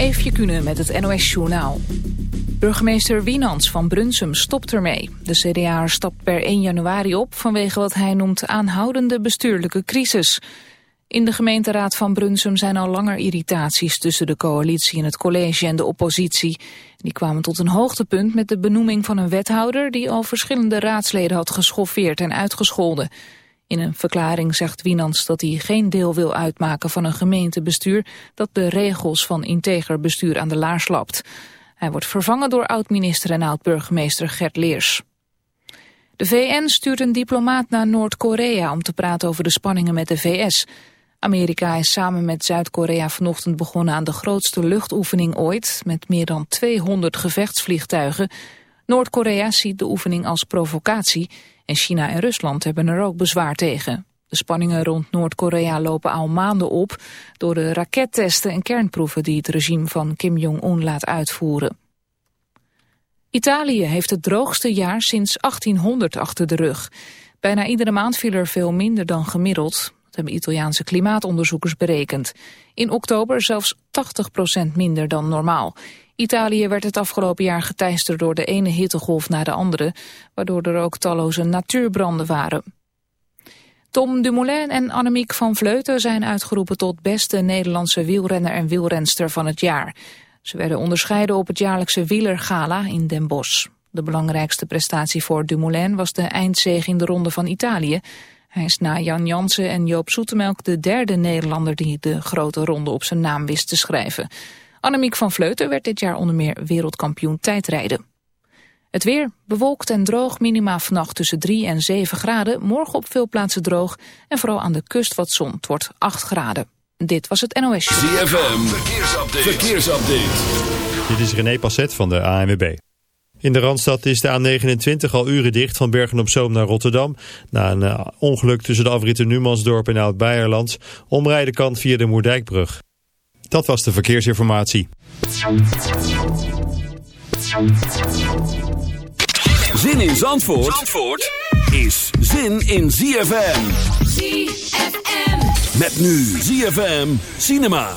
Eefje Kunnen met het NOS Journaal. Burgemeester Wienans van Brunsum stopt ermee. De CDA stapt per 1 januari op vanwege wat hij noemt aanhoudende bestuurlijke crisis. In de gemeenteraad van Brunsum zijn al langer irritaties tussen de coalitie en het college en de oppositie. Die kwamen tot een hoogtepunt met de benoeming van een wethouder die al verschillende raadsleden had geschoffeerd en uitgescholden. In een verklaring zegt Wienans dat hij geen deel wil uitmaken van een gemeentebestuur dat de regels van integer bestuur aan de laars lapt. Hij wordt vervangen door oud-minister en oud-burgemeester Gert Leers. De VN stuurt een diplomaat naar Noord-Korea om te praten over de spanningen met de VS. Amerika is samen met Zuid-Korea vanochtend begonnen aan de grootste luchtoefening ooit, met meer dan 200 gevechtsvliegtuigen. Noord-Korea ziet de oefening als provocatie China en Rusland hebben er ook bezwaar tegen. De spanningen rond Noord-Korea lopen al maanden op door de rakettesten en kernproeven die het regime van Kim Jong-un laat uitvoeren. Italië heeft het droogste jaar sinds 1800 achter de rug. Bijna iedere maand viel er veel minder dan gemiddeld. Dat hebben Italiaanse klimaatonderzoekers berekend. In oktober zelfs 80% minder dan normaal. Italië werd het afgelopen jaar geteisterd door de ene hittegolf na de andere, waardoor er ook talloze natuurbranden waren. Tom Dumoulin en Annemiek van Vleuten zijn uitgeroepen tot beste Nederlandse wielrenner en wielrenster van het jaar. Ze werden onderscheiden op het jaarlijkse wielergala in Den Bosch. De belangrijkste prestatie voor Dumoulin was de eindzege in de Ronde van Italië. Hij is na Jan Jansen en Joop Zoetemelk de derde Nederlander die de grote ronde op zijn naam wist te schrijven. Annemiek van Vleuten werd dit jaar onder meer wereldkampioen tijdrijden. Het weer bewolkt en droog, minima vannacht tussen 3 en 7 graden. Morgen op veel plaatsen droog en vooral aan de kust wat zon. Het wordt 8 graden. Dit was het NOS Show. ZFM, verkeersupdate. verkeersupdate. Dit is René Passet van de ANWB. In de Randstad is de A29 al uren dicht van Bergen-op-Zoom naar Rotterdam. Na een uh, ongeluk tussen de afritten Numansdorp en Oud-Beierland. Omrijden kan via de Moerdijkbrug. Dat was de verkeersinformatie. Zin in Zandvoort, Zandvoort is zin in ZFM. ZFM. Met nu ZFM Cinema.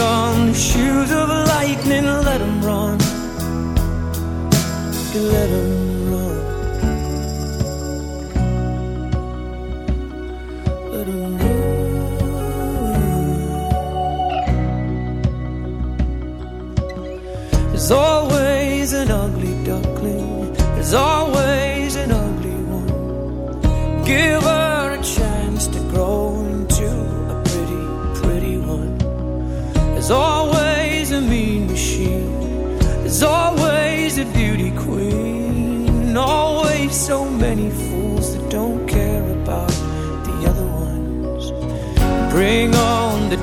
shoes of lightning, let 'em run. Let 'em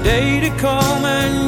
day to come and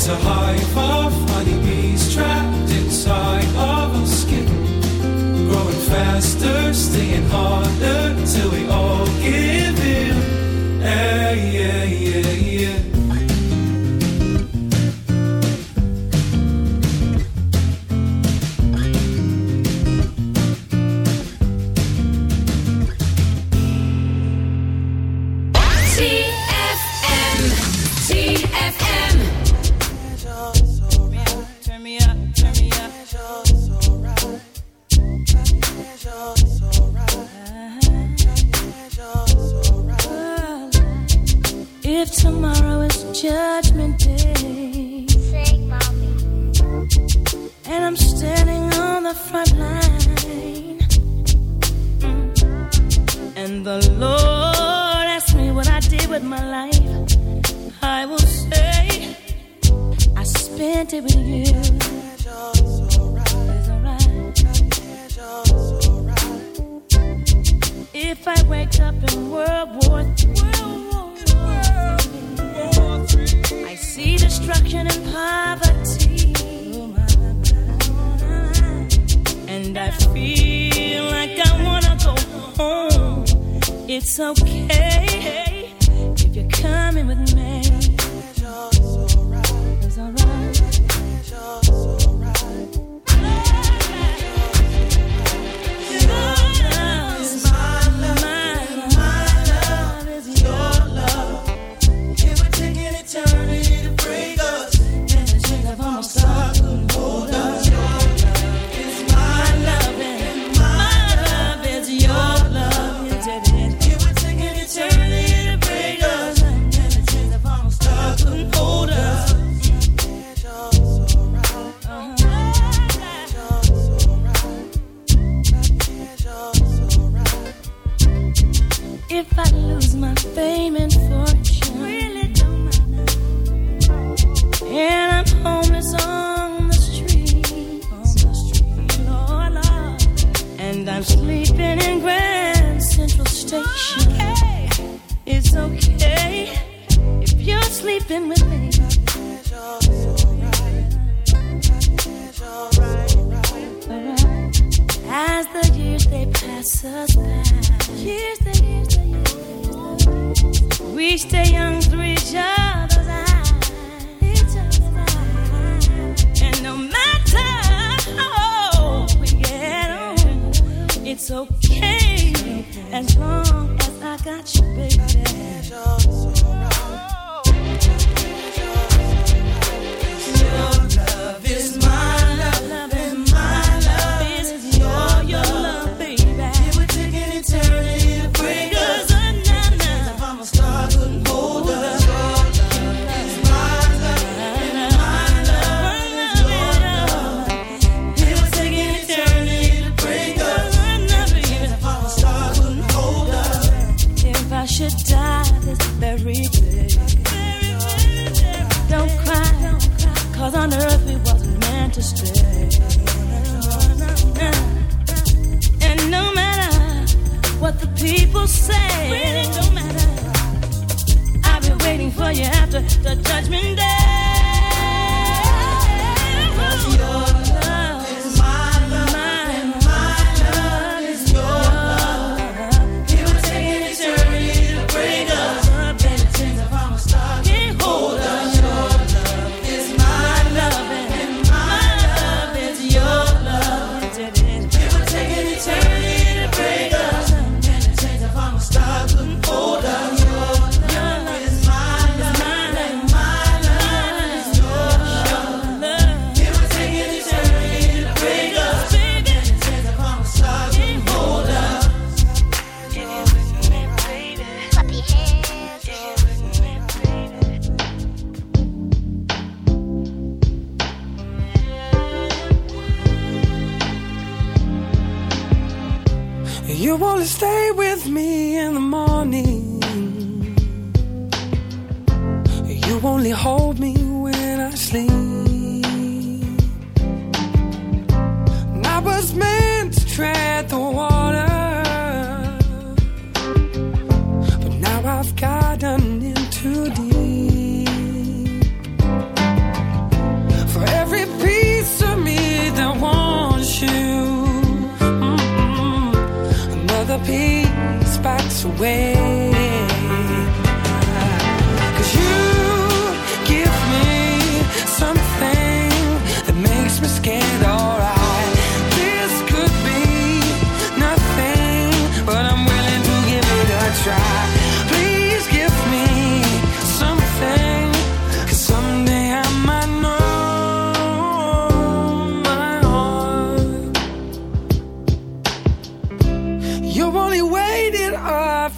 It's a hive of honeybees trapped inside of our skin. Growing faster, staying harder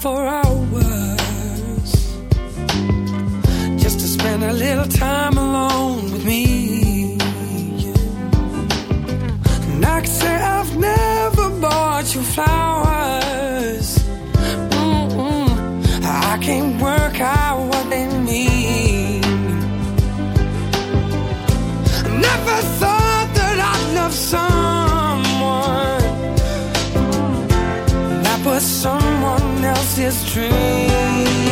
for hours just to spend a little time alone with me. And I could say I've never bought you flowers. this dream.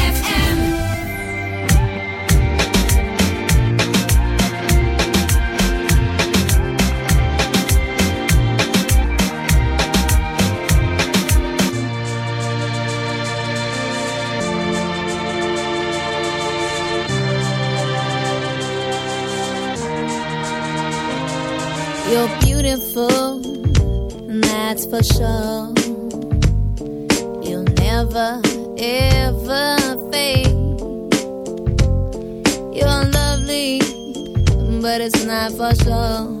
You'll never, ever fade. You're lovely, but it's not for sure.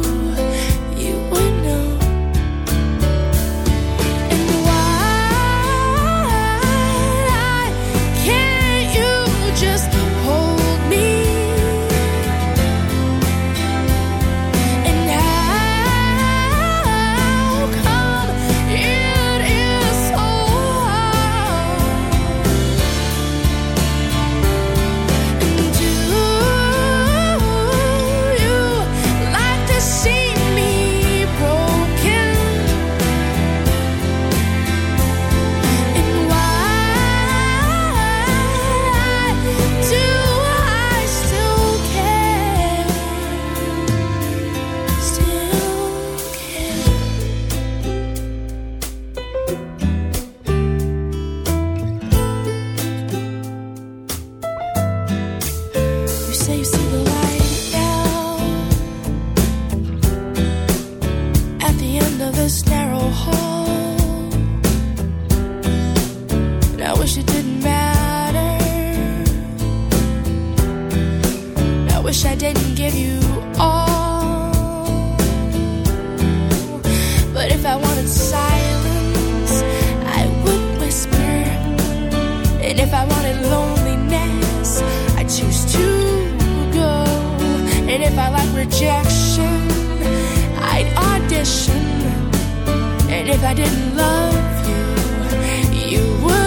if I wanted silence i would whisper. And if i wanted lonely ness i choose to go. And if i like rejection i audition. And if i didn't love you, you would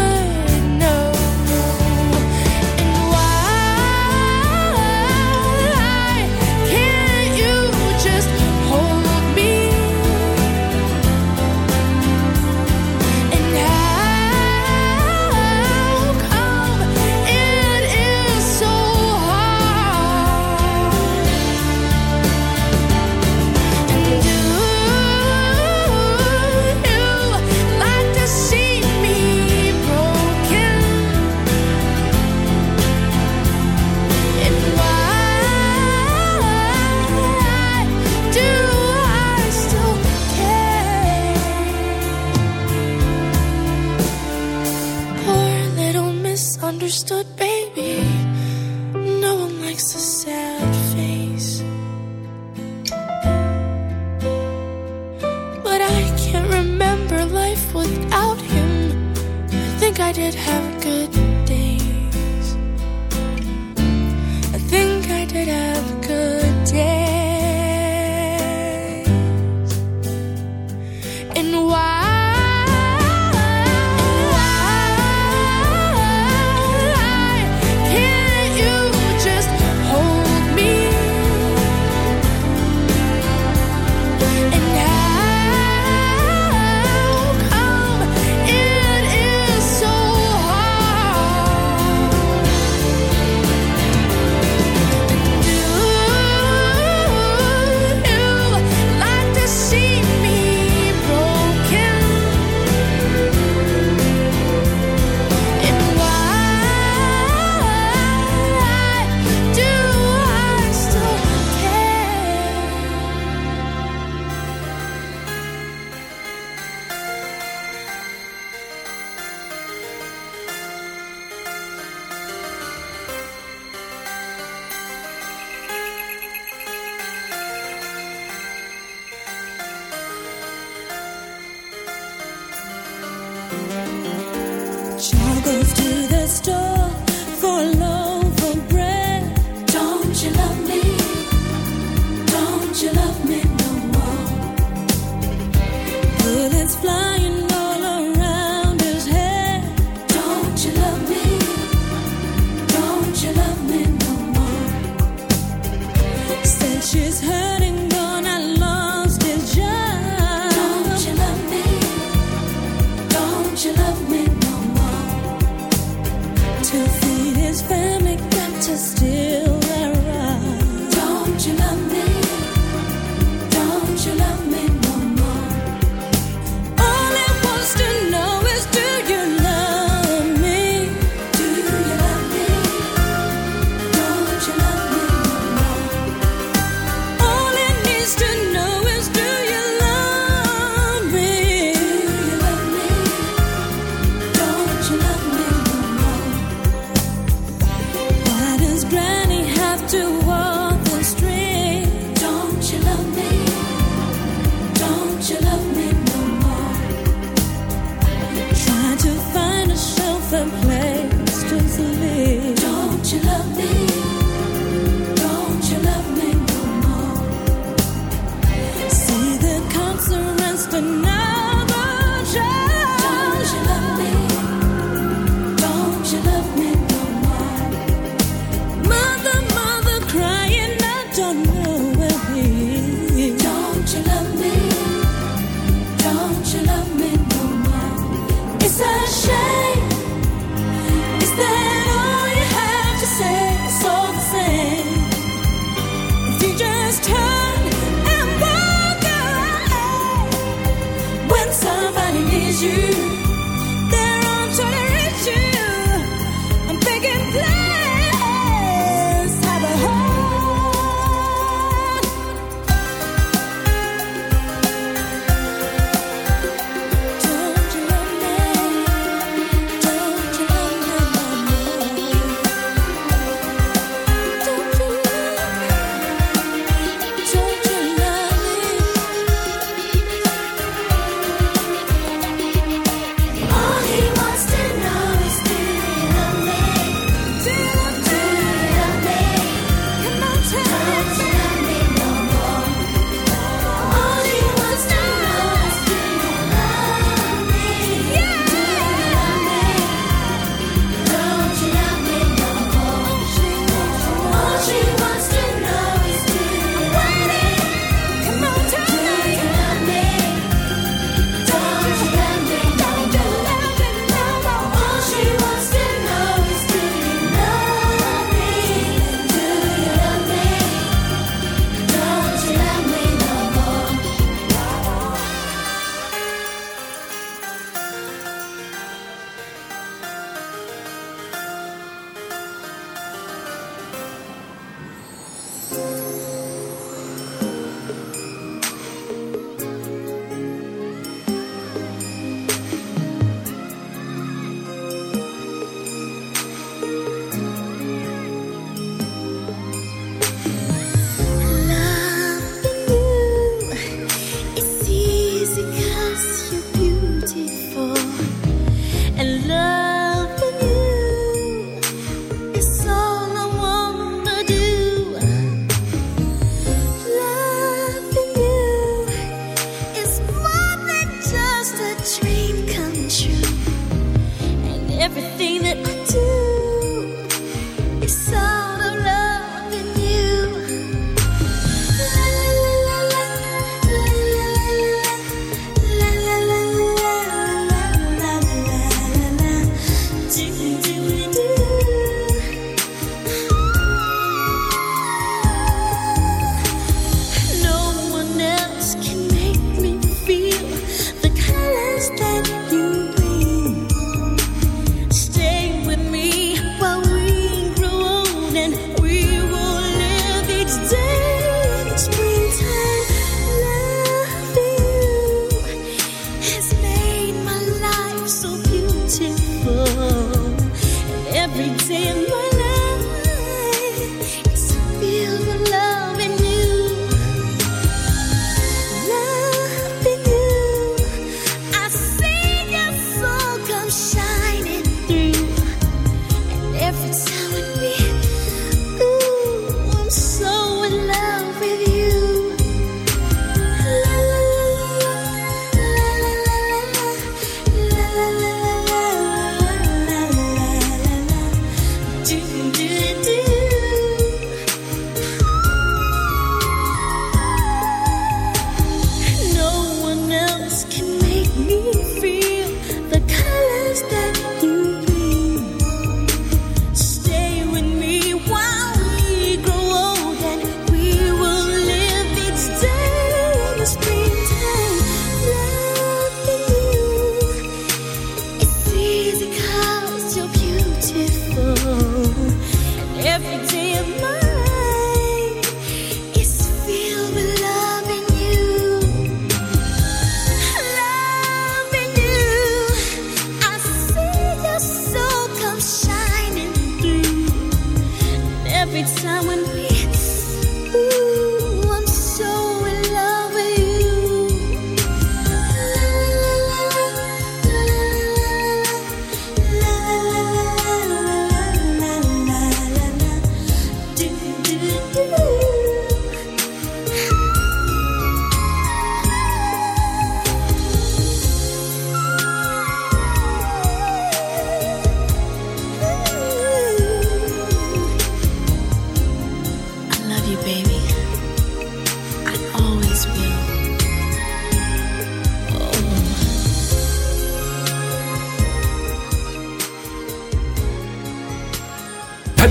did have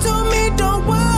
Told me don't worry